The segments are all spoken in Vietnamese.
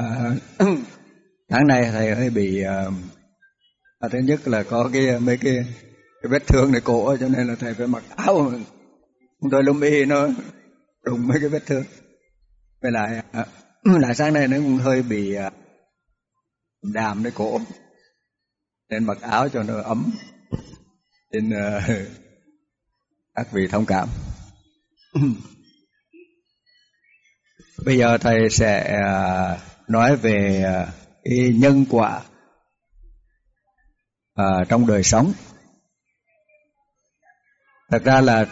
À, tháng này thầy hơi bị ờ, à, thứ nhất là có cái ờ, mấy cái, cái vết thương này cổ cho nên là thầy phải mặc áo. Tôi lum y nó đụng mấy cái vết thương. Với lại à, lại sáng nay nó cũng hơi bị à, đàm cái cổ. Nên mặc áo cho nó ấm. Nên à, các vị thông cảm. Bây giờ thầy sẽ uh, nói về à, cái nhân quả à, trong đời sống. Thật ra là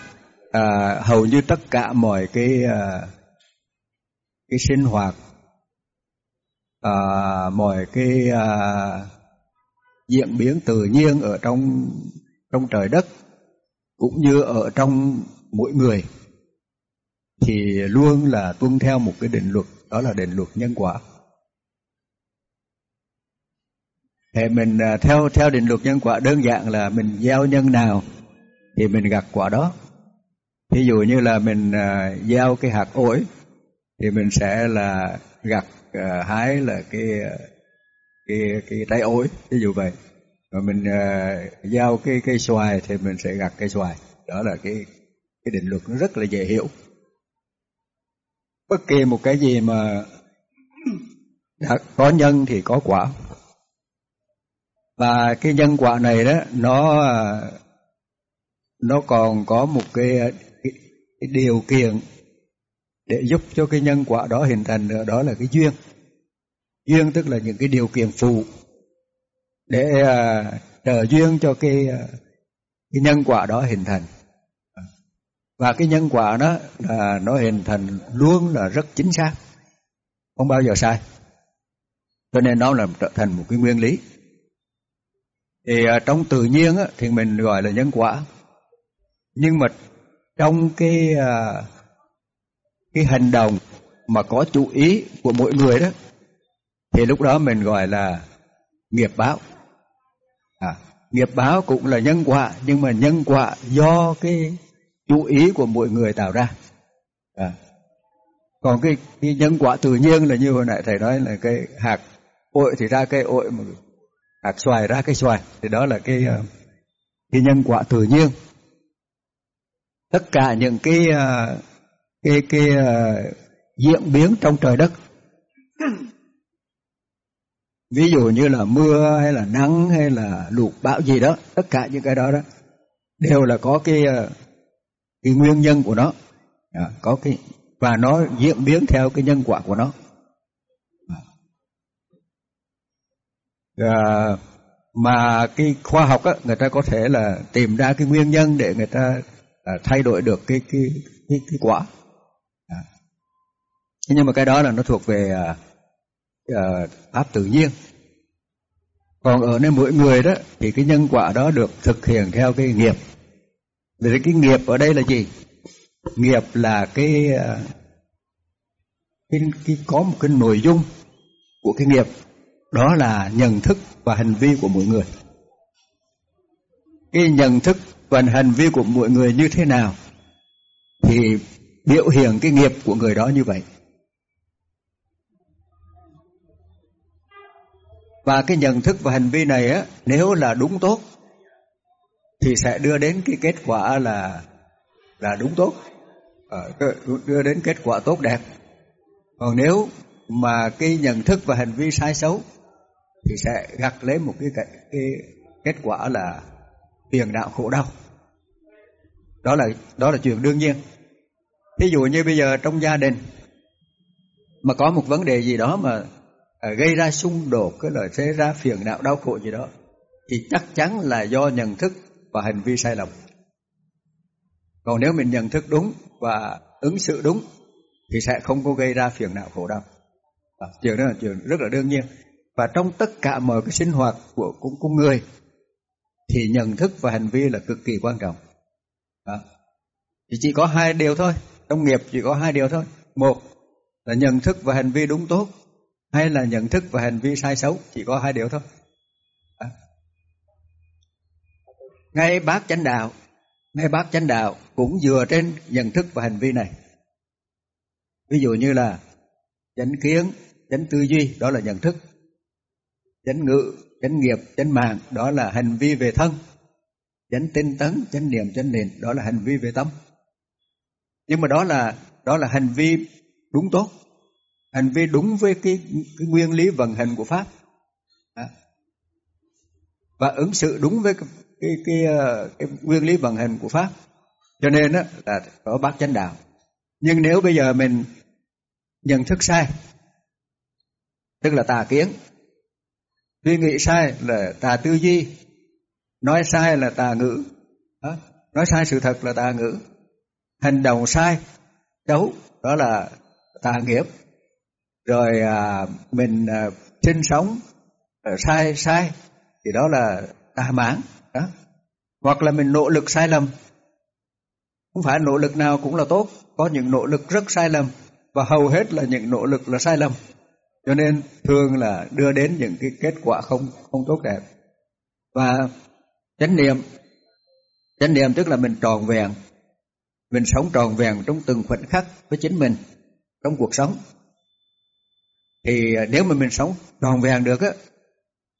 à, hầu như tất cả mọi cái à, cái sinh hoạt à, mọi cái à, diễn biến tự nhiên ở trong trong trời đất cũng như ở trong mỗi người thì luôn là tuân theo một cái định luật đó là định luật nhân quả. Thì mình à, theo theo định luật nhân quả đơn giản là mình gieo nhân nào thì mình gặt quả đó. Ví dụ như là mình à, gieo cái hạt ổi thì mình sẽ là gặt à, hái là cái cái cái trái ổi ví dụ vậy. Và mình uh, gieo cái cây xoài thì mình sẽ gặt cây xoài. Đó là cái cái định luật nó rất là dễ hiểu. Bất kỳ một cái gì mà đã có nhân thì có quả và cái nhân quả này đó nó nó còn có một cái, cái, cái điều kiện để giúp cho cái nhân quả đó hình thành nữa đó là cái duyên. Duyên tức là những cái điều kiện phụ để uh, trợ duyên cho cái uh, cái nhân quả đó hình thành. Và cái nhân quả đó là nó hình thành luôn là rất chính xác không bao giờ sai. Cho nên nó là trở thành một cái nguyên lý thì à, trong tự nhiên á, thì mình gọi là nhân quả nhưng mà trong cái à, cái hành động mà có chủ ý của mỗi người đó thì lúc đó mình gọi là nghiệp báo à, nghiệp báo cũng là nhân quả nhưng mà nhân quả do cái chú ý của mỗi người tạo ra à. còn cái, cái nhân quả tự nhiên là như hồi nãy thầy nói là cái hạt ội thì ra cây ội mà hạt xoài ra cây xoài. Thì đó là cái ờ, cái nhân quả tự nhiên. Tất cả những cái ờ, cái cái ờ, diễn biến trong trời đất. Ví dụ như là mưa hay là nắng hay là lụt bão gì đó tất cả những cái đó đó đều là có cái cái nguyên nhân của nó. À, có cái và nó diễn biến theo cái nhân quả của nó. À, mà cái khoa học á người ta có thể là tìm ra cái nguyên nhân để người ta à, thay đổi được cái cái cái, cái quả. À. nhưng mà cái đó là nó thuộc về à, à, pháp tự nhiên. Còn ở nơi mỗi người đó thì cái nhân quả đó được thực hiện theo cái nghiệp. Vì cái nghiệp ở đây là gì? Nghiệp là cái cái, cái có một cái nội dung của cái nghiệp đó là nhận thức và hành vi của mỗi người. Cái nhận thức và hành vi của mỗi người như thế nào thì biểu hiện cái nghiệp của người đó như vậy. Và cái nhận thức và hành vi này á, nếu là đúng tốt thì sẽ đưa đến cái kết quả là là đúng tốt, ờ, đưa đến kết quả tốt đẹp. Còn nếu mà cái nhận thức và hành vi sai xấu thì sẽ gặt lấy một cái, cái, cái kết quả là phiền não khổ đau. Đó là đó là chuyện đương nhiên. Ví dụ như bây giờ trong gia đình mà có một vấn đề gì đó mà à, gây ra xung đột cái lời thế ra phiền não đau khổ gì đó thì chắc chắn là do nhận thức và hành vi sai lầm còn nếu mình nhận thức đúng và ứng xử đúng thì sẽ không có gây ra phiền não khổ đau à, chuyện đó là chuyện rất là đương nhiên và trong tất cả mọi cái sinh hoạt của của, con người thì nhận thức và hành vi là cực kỳ quan trọng. Đó. thì chỉ có hai điều thôi. Trong nghiệp chỉ có hai điều thôi. Một là nhận thức và hành vi đúng tốt hay là nhận thức và hành vi sai xấu chỉ có hai điều thôi. Đó. ngay bác chánh đạo ngay bác chánh đạo cũng dựa trên nhận thức và hành vi này. Ví dụ như là chánh kiến chánh tư duy đó là nhận thức chánh ngữ chánh nghiệp chánh mạng đó là hành vi về thân. Chánh tinh tấn chánh niệm chánh nền đó là hành vi về tâm. Nhưng mà đó là đó là hành vi đúng tốt. Hành vi đúng với cái, cái nguyên lý vận hành của pháp. À. và ứng xử đúng với cái cái, cái, ờ, cái nguyên lý vận hành của pháp. Cho nên đó là có bát chánh đạo. Nhưng nếu bây giờ mình nhận thức sai tức là tà kiến suy nghĩ sai là tà tư duy. Nói sai là tà ngữ. Đó. nói sai sự thật là tà ngữ. Hành động sai đấu đó là tà nghiệp. Rồi à, mình à, sinh sống à, sai sai thì đó là tà mãn. Đó. Hoặc là mình nỗ lực sai lầm. Không phải nỗ lực nào cũng là tốt. Có những nỗ lực rất sai lầm và hầu hết là những nỗ lực là sai lầm cho nên thường là đưa đến những cái kết quả không không tốt đẹp. Và chánh niệm chánh niệm tức là mình tròn vẹn, mình sống tròn vẹn trong từng khoảnh khắc với chính mình trong cuộc sống. Thì à, nếu mà mình sống tròn vẹn được á,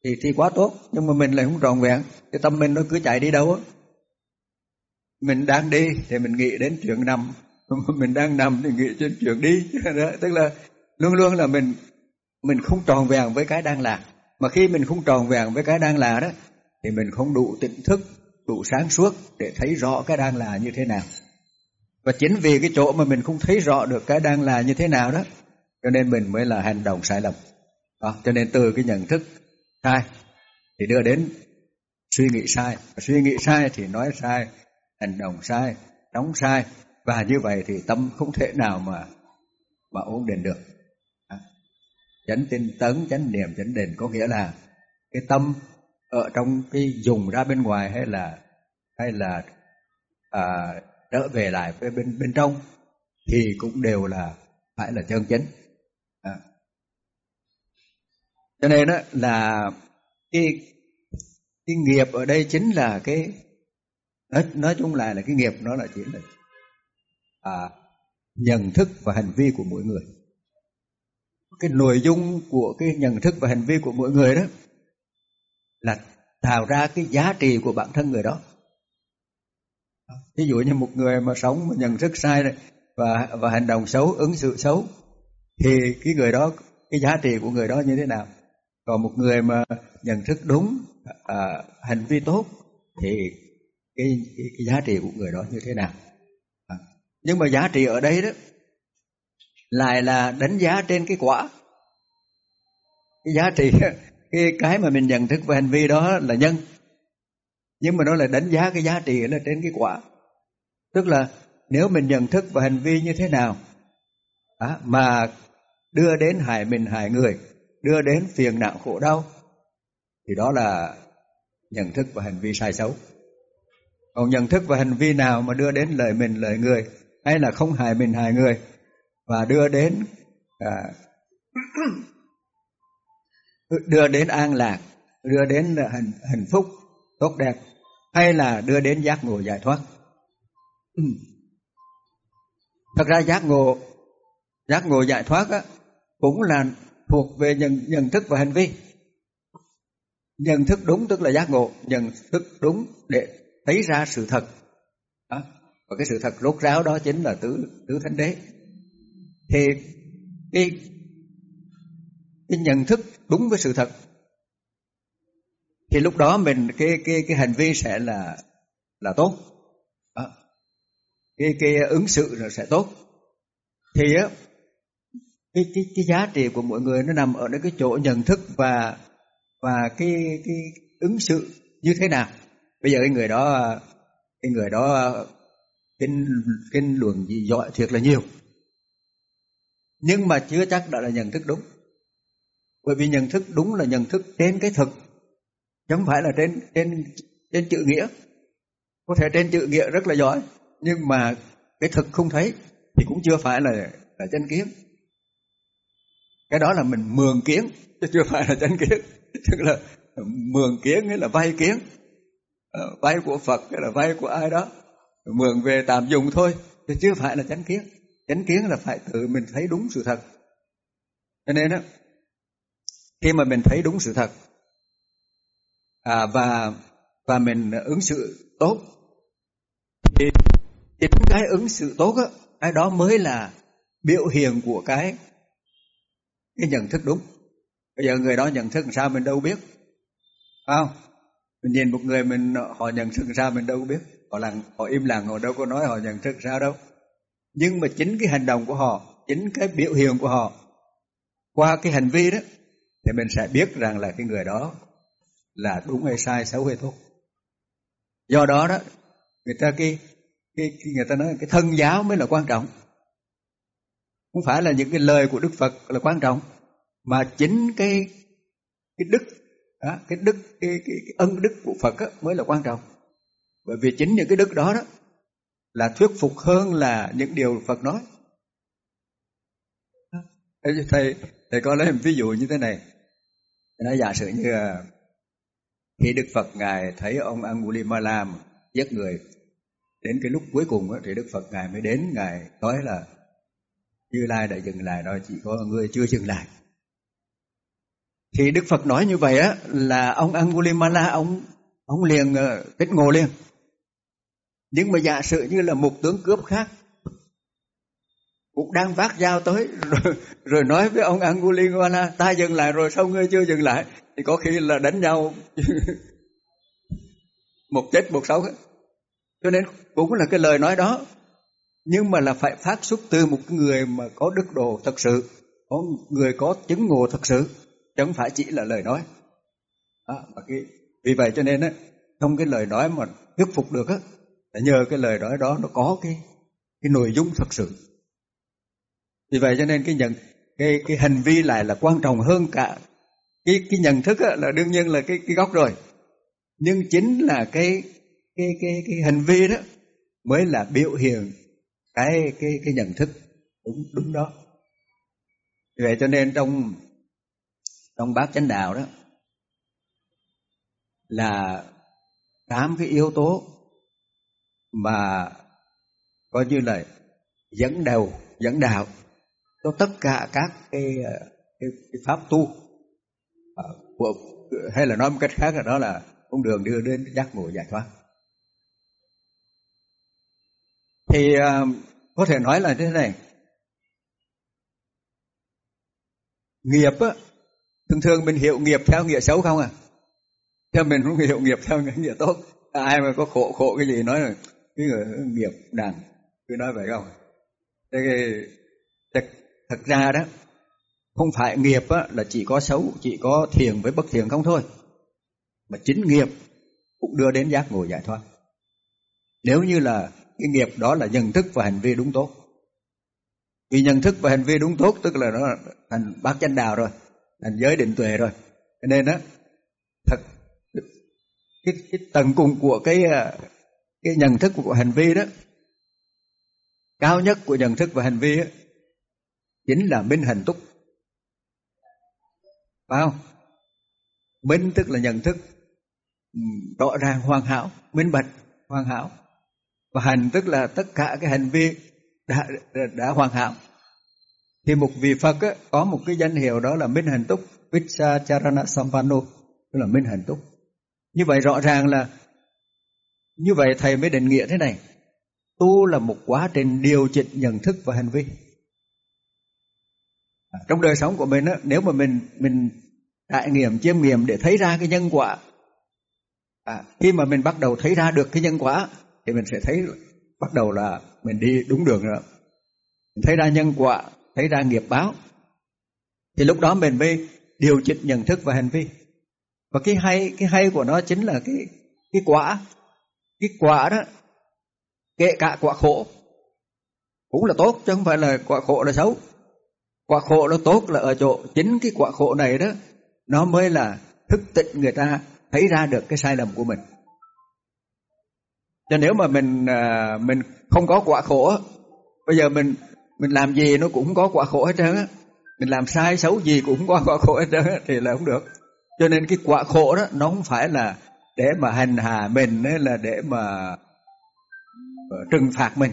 thì thì quá tốt, nhưng mà mình lại không tròn vẹn cái tâm mình nó cứ chạy đi đâu á. Mình đang đi thì mình nghĩ đến chuyện nằm mình đang nằm thì nghĩ đến chuyện đi. Đó, tức là luôn luôn là mình mình không tròn vẹn với cái đang là. Mà khi mình không tròn vẹn với cái đang là đó thì mình không đủ tỉnh thức đủ sáng suốt để thấy rõ cái đang là như thế nào. Và chính vì cái chỗ mà mình không thấy rõ được cái đang là như thế nào đó cho nên mình mới là hành động sai lầm. Đó, cho nên từ cái nhận thức sai thì đưa đến suy nghĩ sai. Suy nghĩ sai thì nói sai hành động sai đóng sai. Và như vậy thì tâm không thể nào mà mà ổn định được chánh tinh tấn chánh niệm chánh định có nghĩa là cái tâm ở trong cái dùng ra bên ngoài hay là hay là à, trở về lại với bên bên trong thì cũng đều là phải là chân chính à. cho nên đó là cái cái nghiệp ở đây chính là cái nói, nói chung lại là cái nghiệp nó là chỉ là à, nhận thức và hành vi của mỗi người cái nội dung của cái nhận thức và hành vi của mỗi người đó là tạo ra cái giá trị của bản thân người đó ví dụ như một người mà sống mà nhận thức sai này, và và hành động xấu ứng xử xấu thì cái người đó cái giá trị của người đó như thế nào còn một người mà nhận thức đúng à, hành vi tốt thì cái, cái cái giá trị của người đó như thế nào à. nhưng mà giá trị ở đây đó lại là đánh giá trên cái quả. Cái giá trị cái cái mà mình nhận thức về hành vi đó là nhân. Nhưng mà nó là đánh giá cái giá trị là trên cái quả. Tức là nếu mình nhận thức và hành vi như thế nào à, mà đưa đến hại mình hại người đưa đến phiền não khổ đau thì đó là nhận thức và hành vi sai xấu. Còn nhận thức và hành vi nào mà đưa đến lợi mình lợi người hay là không hại mình hại người và đưa đến à, đưa đến an lạc đưa đến hạnh, hạnh phúc tốt đẹp hay là đưa đến giác ngộ giải thoát. Thật ra giác ngộ giác ngộ giải thoát á, cũng là thuộc về nhận, nhận thức và hành vi. Nhận thức đúng tức là giác ngộ nhận thức đúng để thấy ra sự thật. Đó. và cái sự thật rốt ráo đó chính là tứ tứ thánh đế thì cái cái nhận thức đúng với sự thật. Thì lúc đó mình cái cái cái hành vi sẽ là là tốt. À, cái cái ứng xử sẽ tốt. Thì á cái cái cái giá trị của mỗi người nó nằm ở cái chỗ nhận thức và và cái cái ứng xử như thế nào. Bây giờ cái người đó cái người đó kinh kinh luận gì giỏi thiệt là nhiều nhưng mà chưa chắc đã là nhận thức đúng. Bởi vì nhận thức đúng là nhận thức trên cái thực, chứ không phải là trên trên trên chữ nghĩa. Có thể trên chữ nghĩa rất là giỏi, nhưng mà cái thực không thấy thì cũng chưa phải là là chân kiến. Cái đó là mình mường kiến, chứ chưa phải là chân kiến. Tức là mường kiến nghĩa là vay kiến. Ờ, vay của phật hay là vay của ai đó. Mường về tạm dùng thôi, chứ chưa phải là chánh kiến chánh kiến là phải tự mình thấy đúng sự thật. Cho nên đó khi mà mình thấy đúng sự thật à, và và mình ứng xử tốt thì chính cái ứng xử tốt á cái đó mới là biểu hiện của cái cái nhận thức đúng. Bây giờ người đó nhận thức làm sao mình đâu biết phải không? Mình nhìn một người mình họ nhận thức làm sao mình đâu biết. Họ lặng họ im lặng họ đâu có nói họ nhận thức sao đâu nhưng mà chính cái hành động của họ chính cái biểu hiện của họ qua cái hành vi đó thì mình sẽ biết rằng là cái người đó là đúng hay sai xấu hay tốt. Do đó đó người ta cái, cái, cái người ta nói cái thân giáo mới là quan trọng. Không phải là những cái lời của đức phật là quan trọng mà chính cái cái đức đó, cái đức cái, cái, cái ân đức của phật đó mới là quan trọng. Bởi vì chính những cái đức đó đó là thuyết phục hơn là những điều phật nói. Thầy thầy có lấy một ví dụ như thế này. Nói giả sử như à, khi Đức Phật ngài thấy ông Angulimala giết người đến cái lúc cuối cùng thì Đức Phật ngài mới đến ngài nói là Như Lai đã dừng lại rồi chỉ có người chưa dừng lại. Thì Đức Phật nói như vậy á là ông Angulimala ông ông liền uh, ngộ liền nhưng mà giả sử như là một tướng cướp khác cũng đang vác dao tới rồi, rồi nói với ông Angulimala ta dừng lại rồi sao ngươi chưa dừng lại? Thì có khi là đánh nhau một chết một sống. Cho nên cũng là cái lời nói đó. Nhưng mà là phải phát xuất từ một người mà có đức độ thật sự có người có chứng ngộ thật sự chứ không phải chỉ là lời nói. À, mà cái, vì vậy cho nên á trong cái lời nói mà thuyết phục được á là nhờ cái lời nói đó nó có cái cái nội dung thật sự. Vì vậy cho nên cái nhận, cái cái hành vi lại là quan trọng hơn cả cái cái nhận thức là đương nhiên là cái cái gốc rồi. Nhưng chính là cái cái cái cái hành vi đó mới là biểu hiện cái cái cái nhận thức đúng đúng đó. Vì vậy cho nên trong trong bát chánh đạo đó là tám cái yếu tố mà coi như là dẫn đầu dẫn đạo cho tất cả các cái, cái, cái pháp tu. À, của, hay là nói một cách khác là đó là con đường đưa đến giác ngộ giải thoát. Thì à, có thể nói là thế này. Nghiệp á thường thường mình hiểu nghiệp theo nghĩa xấu không à? Theo mình không hiểu nghiệp theo nghĩa tốt. Ai mà có khổ khổ cái gì nói là cái người nghiệp đàn cứ nói vậy không? Thế cái, thật ra đó không phải nghiệp á, là chỉ có xấu chỉ có thiền với bất thiền không thôi. Mà chính nghiệp cũng đưa đến giác ngộ giải thoát. Nếu như là cái nghiệp đó là nhận thức và hành vi đúng tốt. Vì nhận thức và hành vi đúng tốt tức là nó thành bát chánh đạo rồi thành giới định tuệ rồi. Cho nên đó thật cái, cái tầng cùng của cái à, cái nhận thức của hành vi đó cao nhất của nhận thức và hành vi đó, chính là minh hành túc. Phải không? Minh tức là nhận thức ừ, rõ ràng hoàn hảo minh bạch hoàn hảo. Và hành tức là tất cả cái hành vi đã đã hoàn hảo. Thì một vị Phật á, có một cái danh hiệu đó là minh hành túc Vicha Charana tức là minh hành túc. Như vậy rõ ràng là như vậy thầy mới định nghĩa thế này. Tu là một quá trình điều chỉnh nhận thức và hành vi. À, trong đời sống của mình á, nếu mà mình mình trải nghiệm chiêm nghiệm để thấy ra cái nhân quả à, khi mà mình bắt đầu thấy ra được cái nhân quả thì mình sẽ thấy bắt đầu là mình đi đúng đường rồi mình thấy ra nhân quả thấy ra nghiệp báo. Thì lúc đó mình mới điều chỉnh nhận thức và hành vi. Và cái hay cái hay của nó chính là cái cái quả cái quả đó, kể cả quả khổ, cũng là tốt, chứ không phải là quả khổ là xấu. Quả khổ nó tốt là ở chỗ chính cái quả khổ này đó, nó mới là thức tỉnh người ta, thấy ra được cái sai lầm của mình. Cho nếu mà mình à, mình không có quả khổ bây giờ mình mình làm gì nó cũng không có quả khổ hết trơn á. Mình làm sai xấu gì cũng không có quả khổ hết trơn á, thì là không được. Cho nên cái quả khổ đó, nó không phải là để mà hành hạ mình ấy là để mà ờ, trừng phạt mình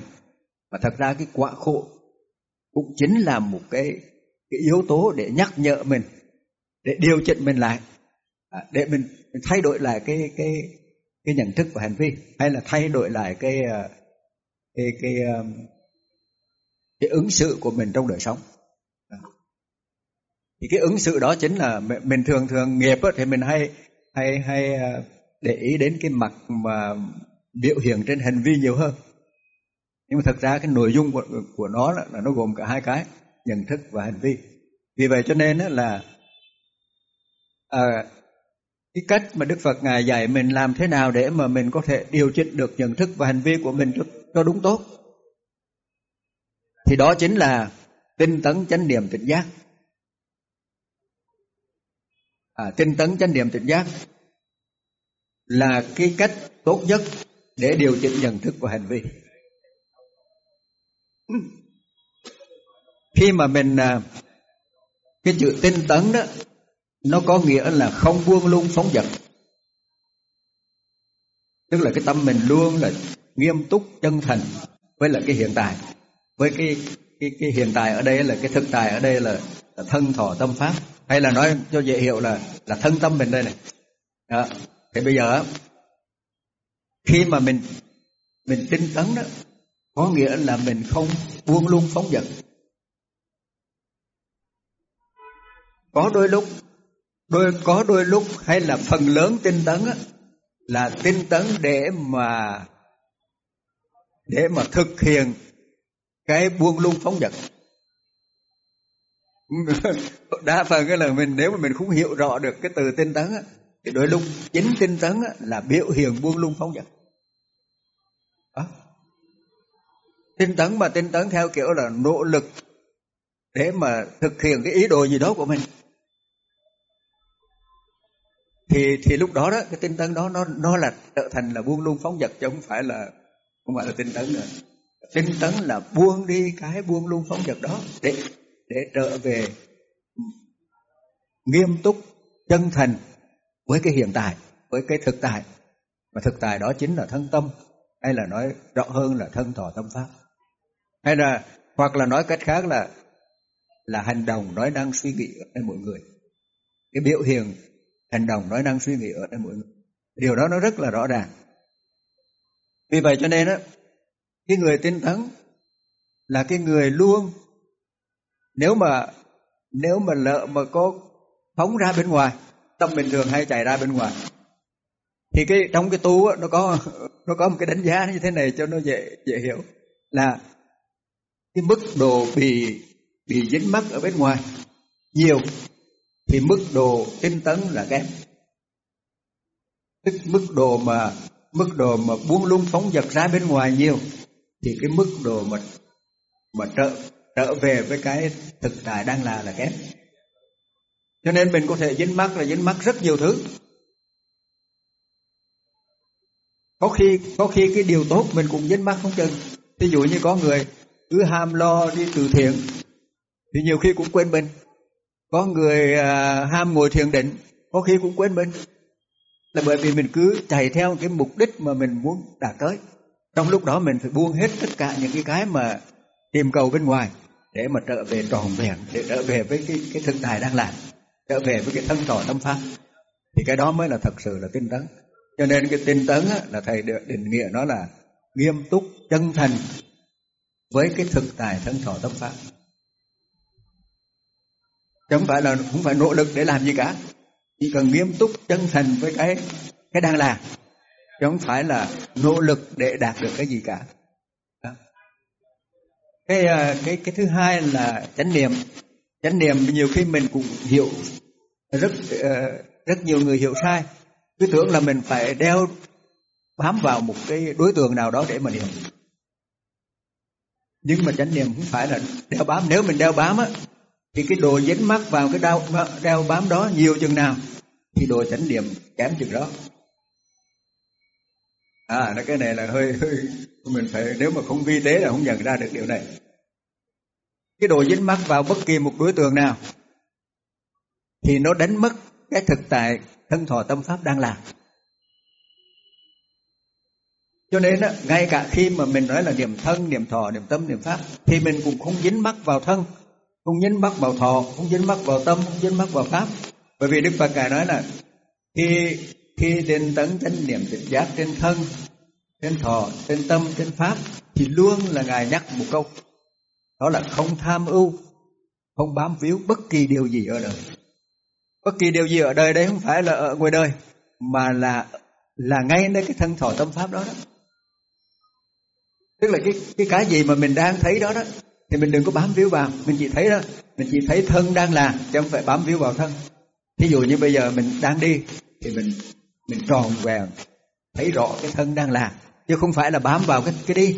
mà thật ra cái quả khổ cũng chính là một cái cái yếu tố để nhắc nhở mình để điều chỉnh mình lại à, để mình, mình thay đổi lại cái cái cái nhận thức và hành vi hay là thay đổi lại cái ờ, cái cái cái, cái ứng xử của mình trong đời sống à. thì cái ứng xử đó chính là mình thường thường nghiệp thì mình hay hay hay để ý đến cái mặt mà biểu hiện trên hành vi nhiều hơn. Nhưng mà thật ra cái nội dung của, của nó là, là nó gồm cả hai cái nhận thức và hành vi. Vì vậy cho nên là à, cái cách mà Đức Phật ngài dạy mình làm thế nào để mà mình có thể điều chỉnh được nhận thức và hành vi của mình cho, cho đúng tốt thì đó chính là tinh tấn chánh niệm tỉnh giác. À, tinh tấn chánh niệm tỉnh giác là cái cách tốt nhất để điều chỉnh nhận thức và hành vi. Khi mà mình à, cái chữ tinh tấn đó nó có nghĩa là không buông lung phóng dật tức là cái tâm mình luôn là nghiêm túc chân thành với lại cái hiện tại. Với cái cái cái hiện tại ở đây là cái thực tại ở đây là, là thân thọ tâm pháp. Hay là nói cho dễ hiểu là là thân tâm mình đây này. Đó thì bây giờ khi mà mình mình tinh tấn đó có nghĩa là mình không buông lung phóng dật. Có đôi lúc đôi có đôi lúc hay là phần lớn tinh tấn á, là tinh tấn để mà để mà thực hiện cái buông lung phóng dật. Đa phần cái là mình nếu mà mình không hiểu rõ được cái từ tinh tấn á, thì đôi lúc chính tinh tấn là biểu hiện buông lung phóng dật. Tinh tấn mà tinh tấn theo kiểu là nỗ lực để mà thực hiện cái ý đồ gì đó của mình. Thì thì lúc đó đó, cái tinh tấn đó, nó nó là trở thành là buông lung phóng dật chứ không phải là, không phải là tinh tấn nữa. Tinh tấn là buông đi cái buông lung phóng dật đó để để trở về nghiêm túc, chân thành với cái hiện tại, với cái thực tại và thực tại đó chính là thân tâm, hay là nói rõ hơn là thân thọ tâm pháp. Hay là, hoặc là nói cách khác là là hành động nói năng suy nghĩ ở đây mỗi người. Cái biểu hiện hành động nói năng suy nghĩ ở đây mỗi người. Điều đó nó rất là rõ ràng. Vì vậy cho nên á, cái người tinh tấn là cái người luôn. Nếu mà nếu mà lỡ mà có phóng ra bên ngoài tâm bình thường hay chạy ra bên ngoài. Thì cái trong cái tu á, nó có nó có một cái đánh giá như thế này cho nó dễ dễ hiểu. Là cái mức độ bị bị dính mắc ở bên ngoài nhiều thì mức độ tinh tấn là kém. Tức mức độ mà mức độ mà buông lung phóng dật ra bên ngoài nhiều thì cái mức độ mà mà trở trở về với cái thực tại đang là là kém cho nên mình có thể dính mắc là dính mắc rất nhiều thứ. Có khi có khi cái điều tốt mình cũng dính mắc không chừng. Ví dụ như có người cứ ham lo đi từ thiện thì nhiều khi cũng quên mình. Có người à, ham ngồi thiền định có khi cũng quên mình. Là bởi vì mình cứ chạy theo cái mục đích mà mình muốn đạt tới. Trong lúc đó mình phải buông hết tất cả những cái cái mà tìm cầu bên ngoài để mà trở về tròn vẹn để trở về với cái cái thực tại đang làm trở về với cái thân thọ tâm pháp. Thì cái đó mới là thật sự là tinh tấn. Cho nên cái tinh tấn á, là thầy định nghĩa nó là nghiêm túc chân thành với cái thực tại thân thọ tâm pháp. Chứ không phải là không phải nỗ lực để làm gì cả. Chỉ cần nghiêm túc chân thành với cái cái đang làm. Chứ không phải là nỗ lực để đạt được cái gì cả. Đó. cái à, cái cái thứ hai là chánh niệm chánh niệm nhiều khi mình cũng hiểu rất ờ, rất nhiều người hiểu sai. Cứ tưởng là mình phải đeo, bám vào một cái đối tượng nào đó để mà niệm. Nhưng mà chánh niệm không phải là đeo bám. Nếu mình đeo bám á, thì cái đồ dính mắc vào cái đau đeo bám đó nhiều chừng nào, thì đồ chánh niệm kém chừng đó. À cái này là hơi hơi, mình phải, nếu mà không vi tế là không nhận ra được điều này cái đồ dính mắc vào bất kỳ một đối tượng nào thì nó đánh mất cái thực tại thân thọ tâm pháp đang làm. Cho nên đó, ngay cả khi mà mình nói là niệm thân niệm thọ niệm tâm niệm pháp thì mình cũng không dính mắc vào thân không dính mắc vào thọ không dính mắc vào tâm không dính mắc vào pháp. Bởi vì đức phật ngài nói là khi khi trên tấn chánh niệm tỉnh giác trên thân trên thọ trên tâm trên pháp thì luôn là ngài nhắc một câu đó là không tham ưu, không bám víu bất kỳ điều gì ở đời. Bất kỳ điều gì ở đời đây không phải là ở ngoài đời, mà là là ngay nơi cái thân thọ tâm pháp đó đó. Tức là cái cái cái gì mà mình đang thấy đó đó, thì mình đừng có bám víu vào. Mình chỉ thấy đó, mình chỉ thấy thân đang là, chứ không phải bám víu vào thân. Thí dụ như bây giờ mình đang đi, thì mình mình tròn vẹn, thấy rõ cái thân đang là, chứ không phải là bám vào cái cái đi.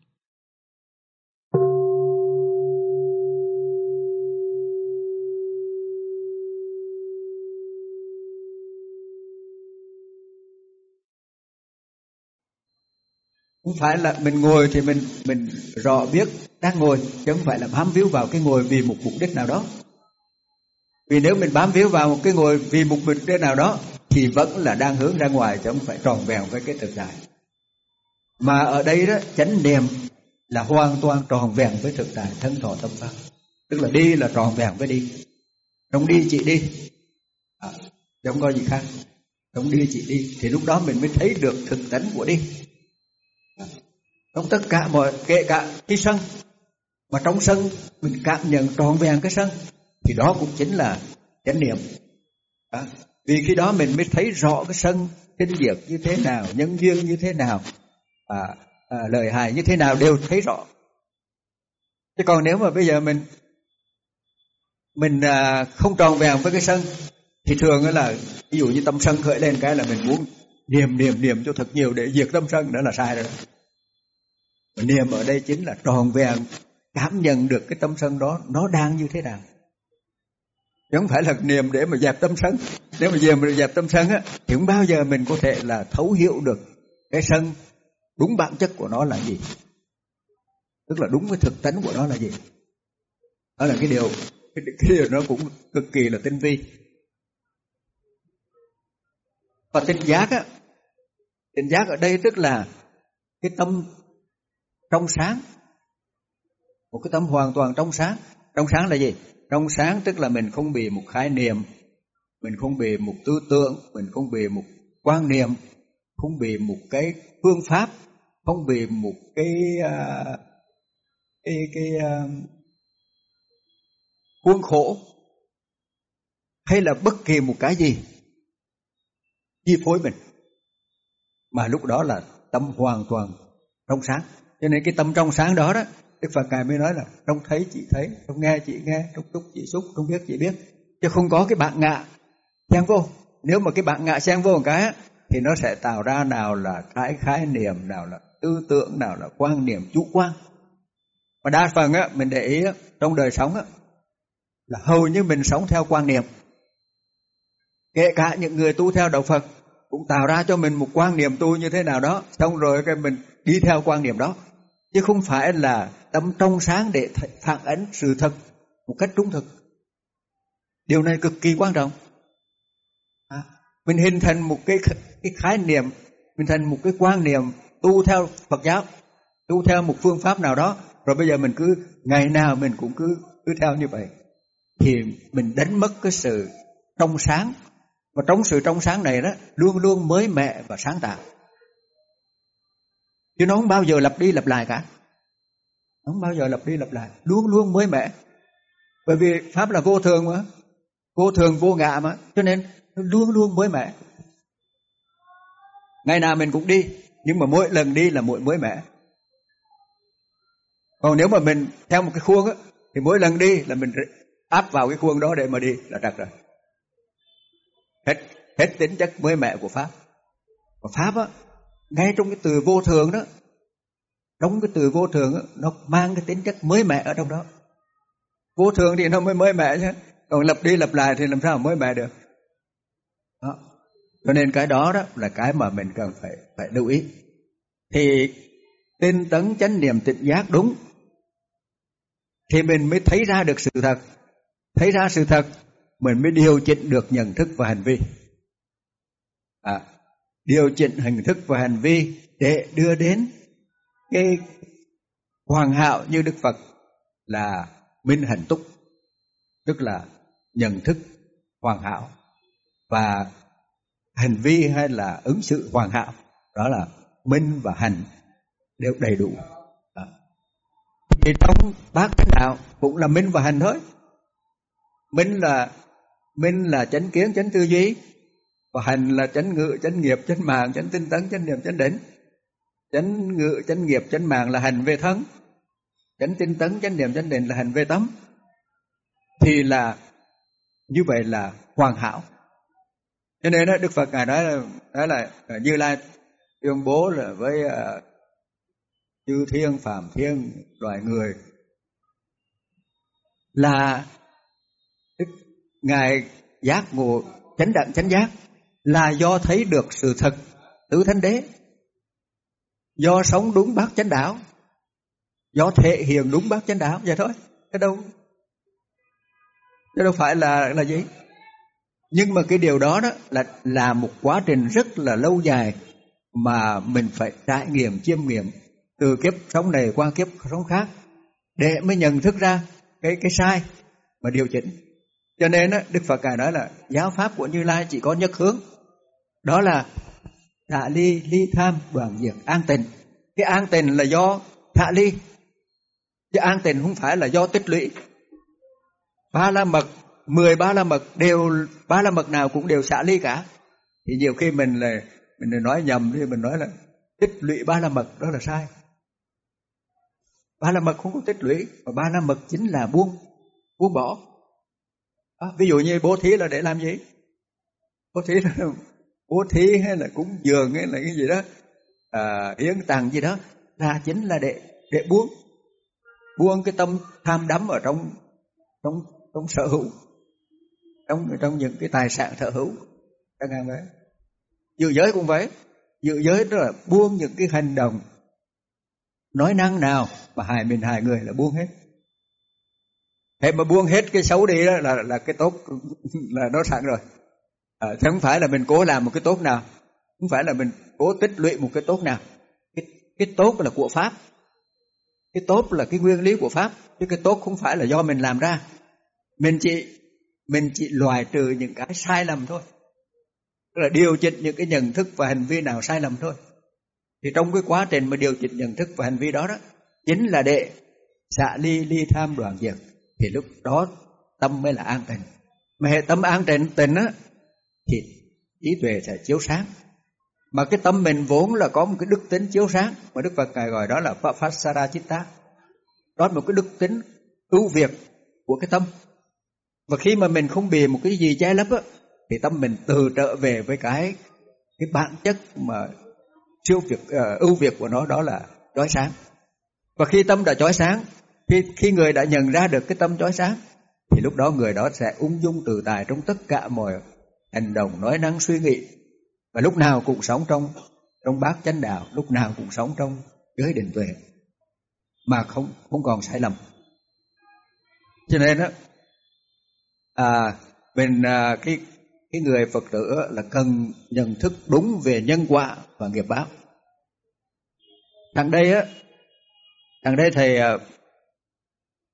Không phải là mình ngồi thì mình mình rõ biết đang ngồi chứ không phải là bám víu vào cái ngồi vì một mục đích nào đó. Vì nếu mình bám víu vào một cái ngồi vì một mục đích nào đó thì vẫn là đang hướng ra ngoài chứ không phải tròn vẹn với cái thực tại. Mà ở đây đó chánh niệm là hoàn toàn tròn vẹn với thực tại thân thọ tâm pháp. Tức là đi là tròn vẹn với đi. Không đi chị đi. À, không có gì khác? Không đi chị đi. Thì lúc đó mình mới thấy được thực tánh của đi trong tất cả mọi kể cả cái sân mà trong sân mình cảm nhận trọn vẹn cái sân thì đó cũng chính là chánh niệm. À, vì khi đó mình mới thấy rõ cái sân kinh diệt như thế nào nhân duyên như thế nào à, à, lời hài như thế nào đều thấy rõ. Chứ còn nếu mà bây giờ mình mình à, không tròn vẹn với cái sân thì thường là ví dụ như tâm sân khởi lên cái là mình muốn niệm niệm niệm cho thật nhiều để diệt tâm sân đó là sai rồi niệm ở đây chính là tròn vẹn cảm nhận được cái tâm sân đó nó đang như thế nào. Chứ không phải là niệm để mà dẹp tâm sân. Nếu mà về mà dẹp tâm sân á thì không bao giờ mình có thể là thấu hiểu được cái sân đúng bản chất của nó là gì. Tức là đúng cái thực tánh của nó là gì. Đó là cái điều cái, cái điều nó cũng cực kỳ là tinh vi. Và tinh giác á tinh giác ở đây tức là cái tâm trong sáng. Một cái tâm hoàn toàn trong sáng. Trong sáng là gì? Trong sáng tức là mình không bị một khái niệm mình không bị một tư tưởng mình không bị một quan niệm không bị một cái phương pháp không bị một cái uh, cái cái uh, khuôn khổ hay là bất kỳ một cái gì chi phối mình. Mà lúc đó là tâm hoàn toàn trong sáng cho nên cái tâm trong sáng đó đó Đức Phật Ngài mới nói là trong thấy chị thấy, trong nghe chị nghe, trong xúc chị xúc, trong biết chị biết. Chứ không có cái bạn ngạ xen vô. Nếu mà cái bạn ngạ xen vô một cái thì nó sẽ tạo ra nào là cái khái niệm, nào là tư tưởng, nào là quan niệm chủ quan. Mà đa phần á, mình để ý á, trong đời sống á, là hầu như mình sống theo quan niệm. Kể cả những người tu theo đạo Phật cũng tạo ra cho mình một quan niệm tu như thế nào đó, xong rồi cái mình đi theo quan niệm đó chứ không phải là tâm trong sáng để phản ánh sự thật một cách trung thực. Điều này cực kỳ quan trọng. À, mình hình thành một cái cái khái niệm mình thành một cái quan niệm tu theo Phật giáo tu theo một phương pháp nào đó rồi bây giờ mình cứ ngày nào mình cũng cứ cứ theo như vậy thì mình đánh mất cái sự trong sáng. Và trong sự trong sáng này đó luôn luôn mới mẻ và sáng tạo chứ nó không bao giờ lặp đi lặp lại cả. Nó không bao giờ lặp đi lặp lại. Luôn luôn mới mẻ. Bởi vì pháp là vô thường mà. Vô thường, vô ngã mà. Cho nên luôn luôn mới mẻ. Ngày nào mình cũng đi, nhưng mà mỗi lần đi là mỗi, mới mẻ. Còn nếu mà mình theo một cái khuôn á, thì mỗi lần đi là mình áp vào cái khuôn đó để mà đi là trật rồi. Hết hết tính chất mới mẻ của pháp. Và pháp á ngay trong cái từ vô thường đó trong cái từ vô thường đó, nó mang cái tính chất mới mẻ ở trong đó. Vô thường thì nó mới mới mẻ chứ còn lặp đi lặp lại thì làm sao mới mẻ được? Đó. Cho nên cái đó đó là cái mà mình cần phải phải lưu ý. Thì tinh tấn chánh niệm tịnh giác đúng thì mình mới thấy ra được sự thật. Thấy ra sự thật mình mới điều chỉnh được nhận thức và hành vi. À, điều chỉnh hình thức và hành vi để đưa đến cái hoàn hảo như Đức Phật là minh hạnh túc, tức là nhận thức hoàn hảo và hành vi hay là ứng xử hoàn hảo, đó là minh và hành đều đầy đủ à. thì trong bát chánh đạo cũng là minh và hành thôi minh là minh là chánh kiến, chánh tư duy và hành là chánh ngự chánh nghiệp chánh mạng chánh tinh tấn chánh niệm chánh định. Chánh ngự chánh nghiệp chánh mạng là hành về thân. Chánh tinh tấn chánh niệm chánh định là hành về tâm. Thì là như vậy là hoàn hảo. Cho nên đó đức phật ngài nói là đó là như lai tuyên bố là với uh, chư thiên phàm thiên loài người là đức ngài giác ngộ chánh đẳng chánh giác là do thấy được sự thật tứ thánh đế. Do sống đúng bát chánh đạo do thể hiện đúng bát chánh đạo vậy thôi cái đâu chứ đâu phải là là gì? Nhưng mà cái điều đó đó là là một quá trình rất là lâu dài mà mình phải trải nghiệm chiêm nghiệm từ kiếp sống này qua kiếp sống khác để mới nhận thức ra cái cái sai mà điều chỉnh. Cho nên đó, Đức Phật ngài nói là giáo pháp của Như Lai chỉ có nhất hướng đó là thạ ly ly tham đoàn diệt an tịnh. Cái an tịnh là do thạ ly. Chứ an tịnh không phải là do tích lũy. Ba la mật mười ba la mật đều ba la mật nào cũng đều xả ly cả. Thì nhiều khi mình là mình nói nhầm thì mình nói là tích lũy ba la mật đó là sai. Ba la mật không có tích lũy mà ba la mật chính là buông buông bỏ. À, ví dụ như bố thí là để làm gì? Bố thí là bố thí hay là cúng dường hay là cái gì đó? À, hiến tặng gì đó. Là chính là để để buông. Buông cái tâm tham đắm ở trong trong trong sở hữu. Trong trong những cái tài sản sở hữu. Chẳng hạn vậy dự giới cũng vậy. Dự giới đó là buông những cái hành động nói năng nào mà hại mình hại người là buông hết. Thế mà buông hết cái xấu đi đó là là cái tốt. Là nó sẵn rồi. Ờ, à, chứ không phải là mình cố làm một cái tốt nào không phải là mình cố tích lũy một cái tốt nào. Cái, cái tốt là của pháp. Cái tốt là cái nguyên lý của pháp chứ cái tốt không phải là do mình làm ra. Mình chỉ mình chỉ loại trừ những cái sai lầm thôi. Tức là điều chỉnh những cái nhận thức và hành vi nào sai lầm thôi. Thì trong cái quá trình mà điều chỉnh nhận thức và hành vi đó đó chính là để xạ ly ly tham đoàn diệt thì lúc đó tâm mới là an tịnh. Mà hệ tâm an tịnh tịnh á thì trí tuệ sẽ chiếu sáng. Mà cái tâm mình vốn là có một cái đức tính chiếu sáng mà Đức Phật ngài gọi đó là Phasara Chitta đó là một cái đức tính ưu việt của cái tâm. Và khi mà mình không bị một cái gì che lấp á thì tâm mình từ trở về với cái cái bản chất mà siêu việt uh, ưu việt của nó đó là chói sáng. Và khi tâm đã chói sáng khi khi người đã nhận ra được cái tâm chói sáng thì lúc đó người đó sẽ ung dung tự tại trong tất cả mọi hành động nói năng suy nghĩ và lúc nào cũng sống trong trong bát chánh đạo lúc nào cũng sống trong giới định tuệ. Mà không không còn sai lầm. Cho nên đó à, mình à, cái cái người Phật tử là cần nhận thức đúng về nhân quả và nghiệp báo. Thằng đây á, thằng đây thầy à,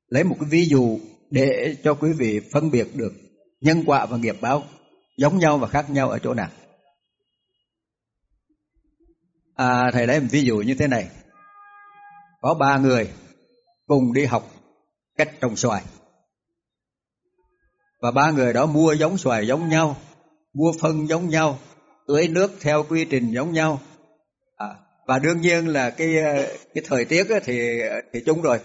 lấy một cái ví dụ để cho quý vị phân biệt được nhân quả và nghiệp báo giống nhau và khác nhau ở chỗ nào. À, thầy lấy một ví dụ như thế này. Có ba người cùng đi học cách trồng xoài và ba người đó mua giống xoài giống nhau mua phân giống nhau tưới nước theo quy trình giống nhau à, và đương nhiên là cái cái thời tiết thì thì chung rồi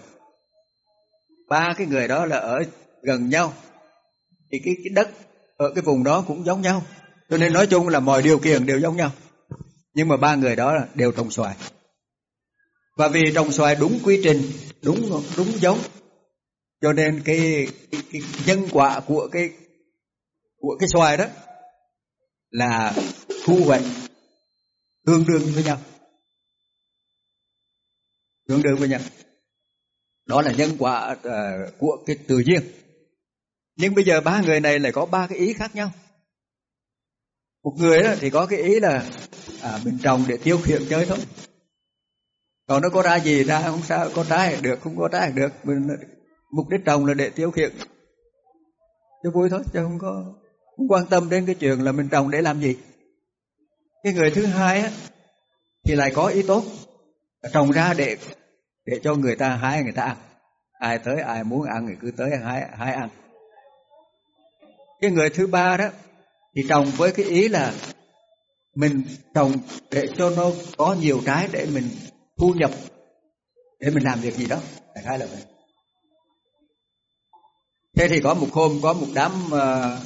ba cái người đó là ở gần nhau thì cái cái đất ở cái vùng đó cũng giống nhau. Cho nên nói chung là mọi điều kiện đều giống nhau. Nhưng mà ba người đó đều trồng xoài. Và vì trồng xoài đúng quy trình đúng đúng giống cho nên cái, cái, cái nhân quả của cái của cái xoài đó là thu hoạch tương đương với nhau. Tương đương với nhau. Đó là nhân quả uh, của cái tự nhiên nhưng bây giờ ba người này lại có ba cái ý khác nhau. Một người đó thì có cái ý là à, mình trồng để tiêu khiển chơi thôi. Còn nó có ra gì ra không sao có trái được không có trái được. Mình mục đích trồng là để tiêu khiển. Cho vui thôi chứ không có không quan tâm đến cái chuyện là mình trồng để làm gì. Cái người thứ hai á thì lại có ý tốt. Trồng ra để để cho người ta hái người ta ăn. Ai tới ai muốn ăn thì cứ tới hái hái ăn cái người thứ ba đó thì trồng với cái ý là mình trồng để cho nó có nhiều trái để mình thu nhập, để mình làm việc gì đó. Đại khái là vậy. Thế thì có một hôm có một đám ờ,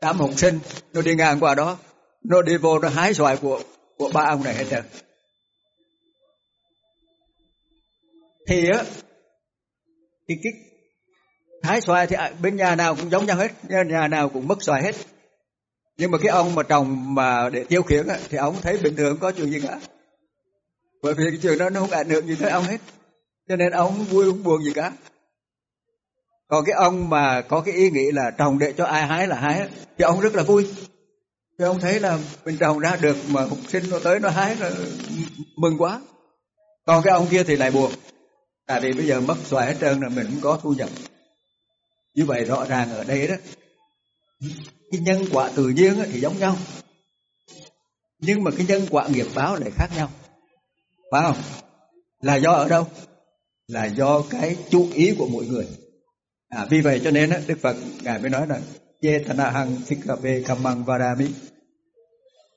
đám học sinh nó đi ngang qua đó, nó đi vô nó hái xoài của của ba ông này hết trơn. Thì á, thì cái hái xoài thì à, bên nhà nào cũng giống nhau hết nhà nào cũng mất xoài hết. Nhưng mà cái ông mà trồng mà để tiêu khiển á, thì ông thấy bình thường có chuyện gì cả. Bởi vì cái chuyện đó nó không ảnh hưởng gì tới ông hết. Cho nên ông không vui không buồn gì cả. Còn cái ông mà có cái ý nghĩ là trồng để cho ai hái là hái thì ông rất là vui. Thì ông thấy là mình trồng ra được mà học sinh nó tới nó hái là mừng quá. Còn cái ông kia thì lại buồn. Tại vì bây giờ mất xoài hết trơn là mình cũng có thu nhập như vậy rõ ràng ở đây đó cái nhân quả tự nhiên thì giống nhau. Nhưng mà cái nhân quả nghiệp báo lại khác nhau. Phải không? Là do ở đâu? Là do cái chú ý của mỗi người. À, vì vậy cho nên đức phật ngài mới nói là chetana hằng phikabe kamang varami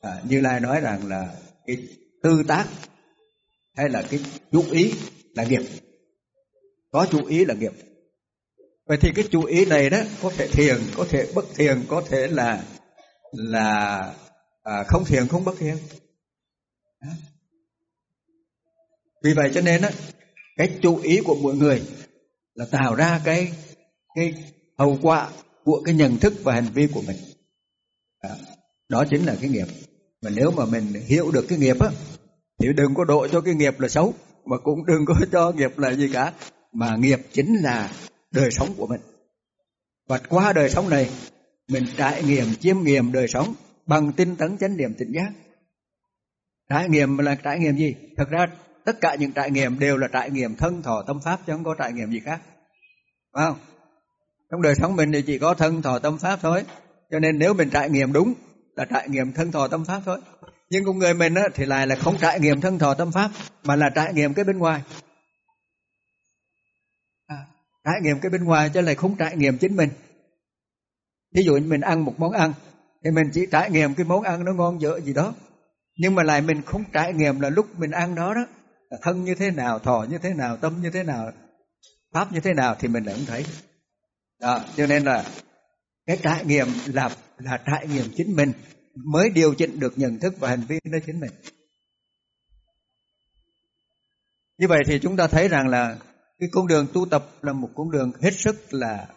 à, như lai nói rằng là cái tư tác hay là cái chú ý là nghiệp. Có chú ý là nghiệp vậy thì cái chú ý này đó có thể thiền có thể bất thiền có thể là là à, không thiền không bất thiền. Vì vậy cho nên á cái chú ý của mỗi người là tạo ra cái cái hậu quả của cái nhận thức và hành vi của mình. Đó, đó chính là cái nghiệp. Mà nếu mà mình hiểu được cái nghiệp á thì đừng có độ cho cái nghiệp là xấu mà cũng đừng có cho nghiệp là gì cả. Mà nghiệp chính là đời sống của mình. Và qua đời sống này mình trải nghiệm chiêm nghiệm đời sống bằng tinh tấn chánh niệm tỉnh giác. Trải nghiệm là trải nghiệm gì? Thật ra tất cả những trải nghiệm đều là trải nghiệm thân thọ tâm pháp chứ không có trải nghiệm gì khác. Phải không? Trong đời sống mình thì chỉ có thân thọ tâm pháp thôi. Cho nên nếu mình trải nghiệm đúng là trải nghiệm thân thọ tâm pháp thôi. Nhưng con người mình á, thì lại là không trải nghiệm thân thọ tâm pháp mà là trải nghiệm cái bên ngoài trải nghiệm cái bên ngoài chứ lại không trải nghiệm chính mình. Ví dụ như mình ăn một món ăn, thì mình chỉ trải nghiệm cái món ăn nó ngon dở gì đó. Nhưng mà lại mình không trải nghiệm là lúc mình ăn đó đó thân như thế nào, thọ như thế nào, tâm như thế nào, pháp như thế nào thì mình lại không thấy. Đó, cho nên là cái trải nghiệm là là trải nghiệm chính mình, mới điều chỉnh được nhận thức và hành vi nơi chính mình. Như vậy thì chúng ta thấy rằng là cái con đường tu tập là một con đường hết sức là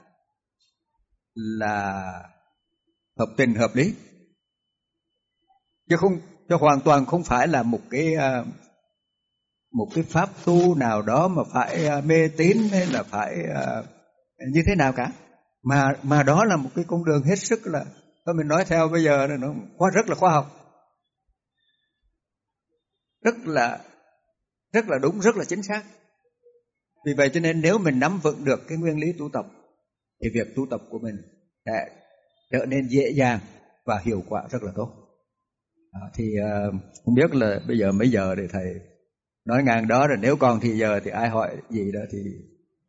là hợp tình hợp lý. Chứ không cho hoàn toàn không phải là một cái à, một cái pháp tu nào đó mà phải à, mê tín hay là phải à, như thế nào cả. Mà mà đó là một cái con đường hết sức là, thôi mình nói theo bây giờ nó quá, rất là khoa học. Rất là rất là đúng, rất là chính xác vì vậy cho nên nếu mình nắm vững được cái nguyên lý tu tập thì việc tu tập của mình sẽ trở nên dễ dàng và hiệu quả rất là tốt. À, thì uh, không biết là bây giờ mấy giờ để thầy nói ngang đó rồi nếu còn thì giờ thì ai hỏi gì đó thì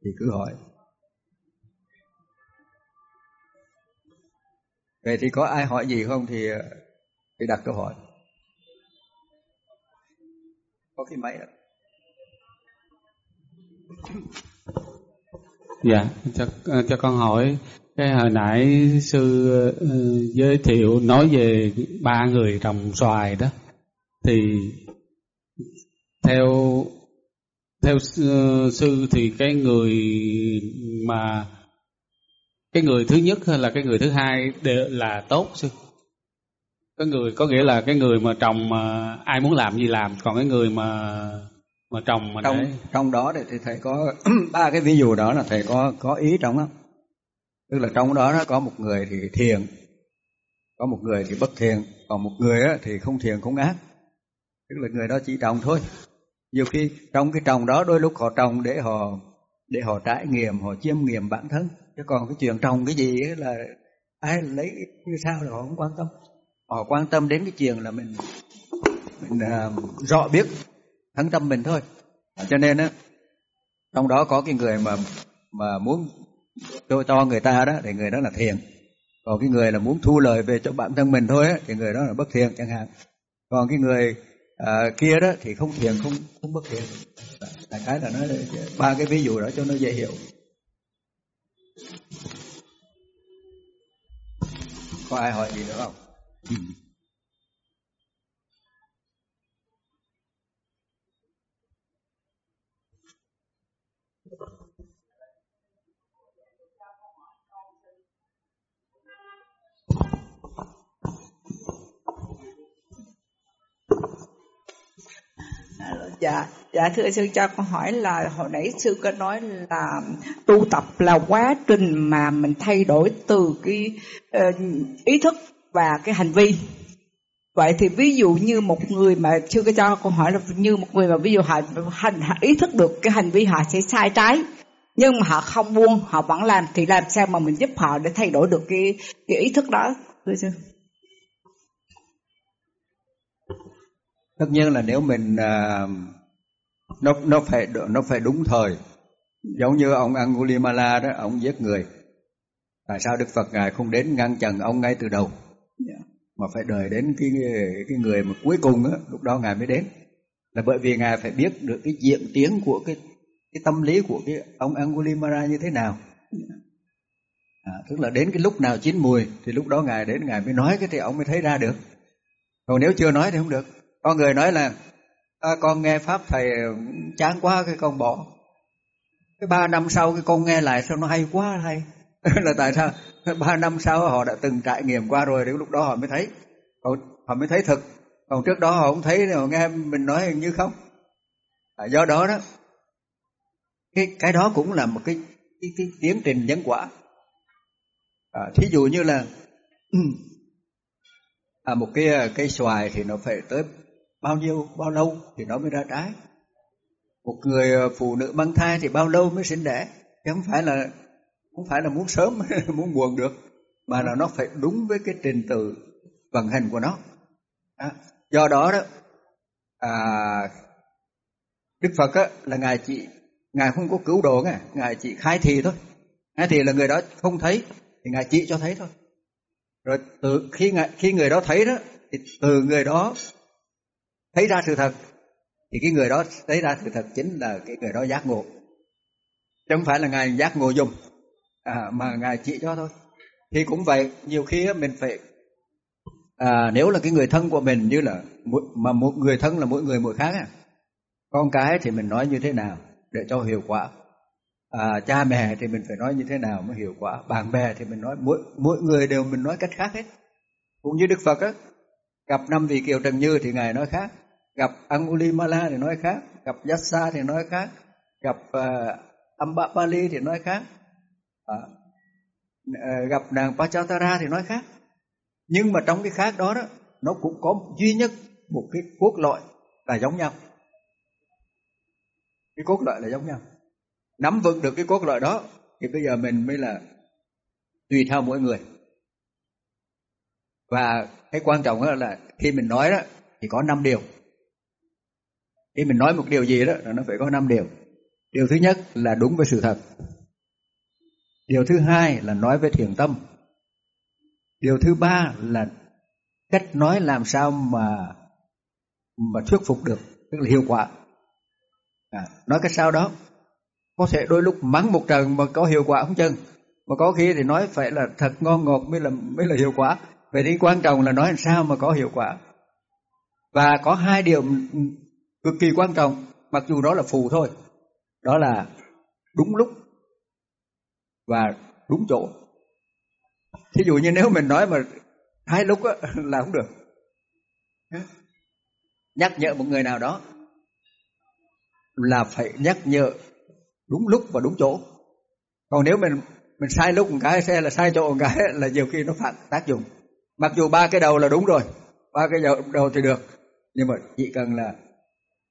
thì cứ hỏi. Vậy thì có ai hỏi gì không thì ờ, thì đặt câu hỏi. Có cái máy đó dạ cho à, cho con hỏi cái hồi nãy sư uh, giới thiệu nói về ba người trồng xoài đó thì theo theo uh, sư thì cái người mà cái người thứ nhất hay là cái người thứ hai đều là tốt sư? Cái người có nghĩa là cái người mà trồng mà ai muốn làm gì làm còn cái người mà mà trồng mà trong để trong đó thì thầy có ba cái ví dụ đó là thầy có có ý trong đó tức là trong đó nó có một người thì thiền có một người thì bất thiền còn một người á, thì không thiền không ác. Tức là người đó chỉ trồng thôi. Nhiều khi trong cái trồng đó đôi lúc họ trồng để họ để họ trải nghiệm họ chiêm nghiệm bản thân. Chứ còn cái chuyện trồng cái gì ấy là ai lấy như sao là họ không quan tâm. Họ quan tâm đến cái chuyện là mình mình uh, rõ biết thắng tâm mình thôi. Cho nên á trong đó có cái người mà mà muốn cho cho người ta đó thì người đó là thiện. còn cái người là muốn thu lời về cho bản thân mình thôi á thì người đó là bất thiện chẳng hạn. Còn cái người à, kia đó thì không thiện không không bất thiện. Đại cái là nói ba cái ví dụ đó cho nó dễ hiểu. Có ai hỏi gì nữa không? Ừ. dạ dạ thưa sư cho con hỏi là hồi nãy sư có nói là tu tập là quá trình mà mình thay đổi từ cái uh, ý thức và cái hành vi. Vậy thì ví dụ như một người mà sư có cho con hỏi là như một người mà ví dụ họ hành ý thức được cái hành vi họ sẽ sai trái nhưng mà họ không buông họ vẫn làm thì làm sao mà mình giúp họ để thay đổi được cái cái ý thức đó thưa sư? Tất nhiên là nếu mình uh, nó nó phải nó phải đúng thời. Giống như ông Angulimala đó ông giết người. Tại sao Đức Phật ngài không đến ngăn chặn ông ngay từ đầu? Yeah. mà phải đợi đến cái cái người mà cuối cùng á lúc đó ngài mới đến. Là bởi vì ngài phải biết được cái diễn tiến của cái cái tâm lý của cái ông Angulimala như thế nào. À, tức là đến cái lúc nào chín mùi thì lúc đó ngài đến ngài mới nói cái thì ông mới thấy ra được. Còn nếu chưa nói thì không được con người nói là à, con nghe pháp thầy chán quá cái con bỏ. Cái ba năm sau cái con nghe lại sao nó hay quá hay? Là tại sao? Ba năm sau họ đã từng trải nghiệm qua rồi đến lúc đó họ mới thấy. Họ, họ mới thấy thực. Còn trước đó họ không thấy họ nghe mình nói như không. À, do đó đó cái cái đó cũng là một cái cái, cái tiến trình nhân quả. À, thí dụ như là à, một cái à, cây xoài thì nó phải tới bao nhiêu bao lâu thì nó mới ra trái. Một người ờ, phụ nữ mang thai thì bao lâu mới sinh đẻ? Chứ không phải là không phải là muốn sớm muốn buồn được mà là nó phải đúng với cái trình tự vận hành của nó. À, do đó đó à, đức phật á, là ngài chỉ ngài không có cứu độ ngài ngài chỉ khai thị thôi. Khai thị là người đó không thấy thì ngài chỉ cho thấy thôi. Rồi từ khi ngài, khi người đó thấy đó thì từ người đó thấy ra sự thật thì cái người đó thấy ra sự thật chính là cái người đó giác ngộ. Chứ không phải là ngài giác ngộ dùng à, mà ngài chỉ cho thôi. Thì cũng vậy nhiều khi mình phải à, nếu là cái người thân của mình như là mà một người thân là mỗi người mỗi khác à con cái thì mình nói như thế nào để cho hiệu quả? À, cha mẹ thì mình phải nói như thế nào mới hiệu quả? Bạn bè thì mình nói mỗi mỗi người đều mình nói cách khác hết. Cũng như đức phật á gặp năm vị kiều trần như thì ngài nói khác. Gặp Angulimala thì nói khác. Gặp Yassa thì nói khác. Gặp ờ, uh, Ambapali thì nói khác. Uh, gặp nàng Pachatara thì nói khác. Nhưng mà trong cái khác đó đó nó cũng có duy nhất một cái cốt lõi là giống nhau. Cái cốt lõi là giống nhau. Nắm vững được cái cốt lõi đó thì bây giờ mình mới là tùy theo mỗi người. Và cái quan trọng là khi mình nói đó thì có năm điều. Khi mình nói một điều gì đó là nó phải có năm điều. Điều thứ nhất là đúng với sự thật. Điều thứ hai là nói với thiền tâm. Điều thứ ba là cách nói làm sao mà mà thuyết phục được tức là hiệu quả. À, nói cái sao đó có thể đôi lúc mắng một trận mà có hiệu quả không chừng. Mà có khi thì nói phải là thật ngon ngọt mới là mới là hiệu quả vậy thì quan trọng là nói làm sao mà có hiệu quả. Và có hai điều cực kỳ quan trọng mặc dù đó là phù thôi. Đó là đúng lúc và đúng chỗ. Thí dụ như nếu mình nói mà hai lúc á, là không được. Nhắc nhở một người nào đó là phải nhắc nhở đúng lúc và đúng chỗ. Còn nếu mình mình sai lúc một cái sẽ là sai chỗ một cái là nhiều khi nó phản tác dụng mặc dù ba cái đầu là đúng rồi ba cái đầu, đầu thì được nhưng mà chỉ cần là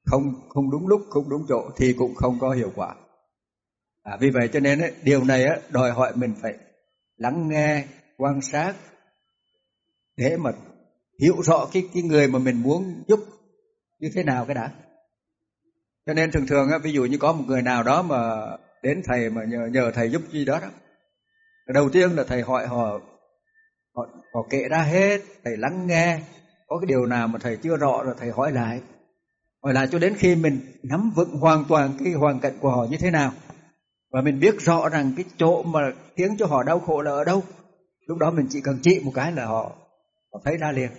không không đúng lúc không đúng chỗ thì cũng không có hiệu quả. À, vì vậy cho nên ấy, điều này ấy, đòi hỏi mình phải lắng nghe quan sát để mà hiểu rõ cái cái người mà mình muốn giúp như thế nào cái đã. Cho nên thường thường ví dụ như có một người nào đó mà đến thầy mà nhờ nhờ thầy giúp gì đó đó. Đầu tiên là thầy hỏi họ họ, kể ra hết thầy lắng nghe. Có cái điều nào mà thầy chưa rõ rồi thầy hỏi lại. Hỏi lại cho đến khi mình nắm vững hoàn toàn cái hoàn cảnh của họ như thế nào. Và mình biết rõ rằng cái chỗ mà khiến cho họ đau khổ là ở đâu. Lúc đó mình chỉ cần chỉ một cái là họ họ thấy ra liền.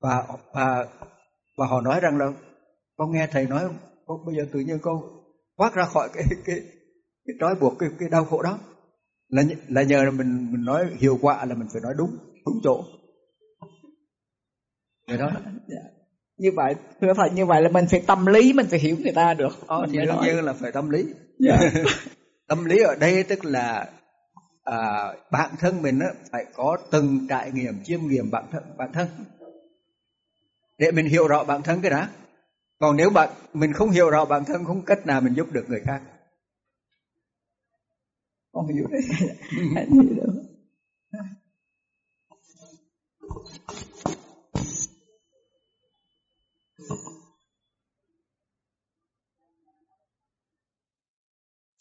Và và và họ nói rằng là con nghe thầy nói con bây giờ tự nhiên con thoát ra khỏi cái cái cái trói buộc cái cái đau khổ đó. Là là nhờ mình mình nói hiệu quả là mình phải nói đúng đúng chỗ. Vậy đó. Dạ. như vậy thưa thầy như vậy là mình phải tâm lý mình phải hiểu người ta được. Ờ, thì đương nhiên là phải tâm lý. Dạ. tâm lý ở đây tức là à, bản thân mình á, phải có từng trải nghiệm chiêm nghiệm bản thân bản thân. Để mình hiểu rõ bản thân cái đó còn nếu bạn mình không hiểu rõ bản thân không cách nào mình giúp được người khác. Con hiểu đấy